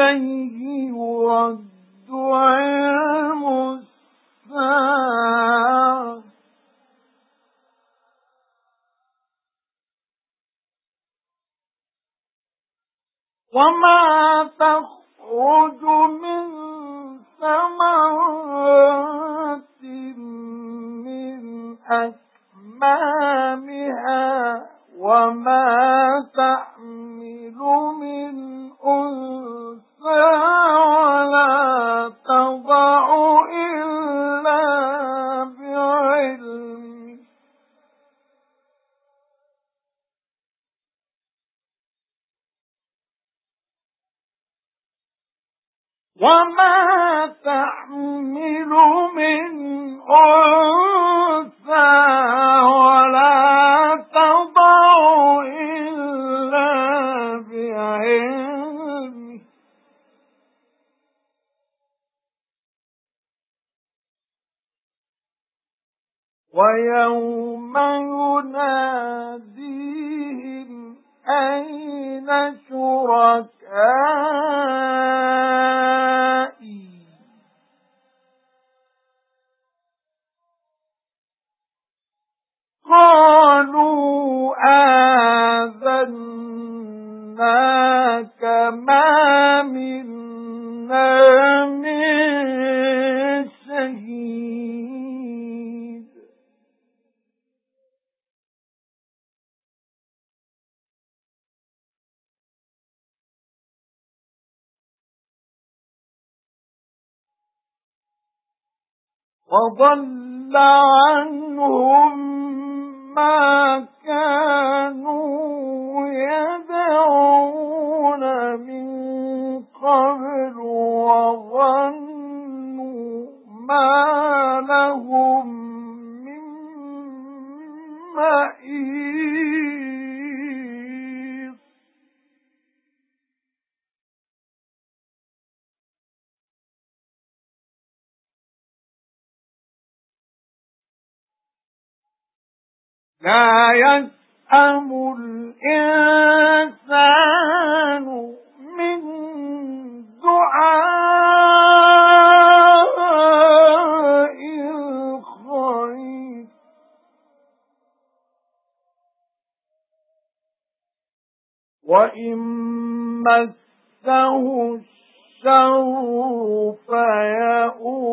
إِلَيْهِ يُرَدُّ عِلْمُ السَّاعَةِ. وَمَا تَخْرُجُ مِنْ ثَمَرَاتٍ مِنْ أَكْمَامِهَا وَمَا تَحْمِلُ وَمَا تَحْمِلُ مِنْ أُنثَى وَلَا تَضَعُ إِلَّا بِعِلْمِهِ وَيَوْمَ يُنَادِيهِمْ أَيْنَ شُرَكَائِي آذَنَّاكَ مَا مِنَّا مِن شَهِيدٍ. وَضَلَّ عَنْهُم مَا لَهُم مِّن مَّحِيصٍ لَا يَسْأَمُ وَإِن مَّسَّهُ الشَّرُّ فَيَئُوسٌ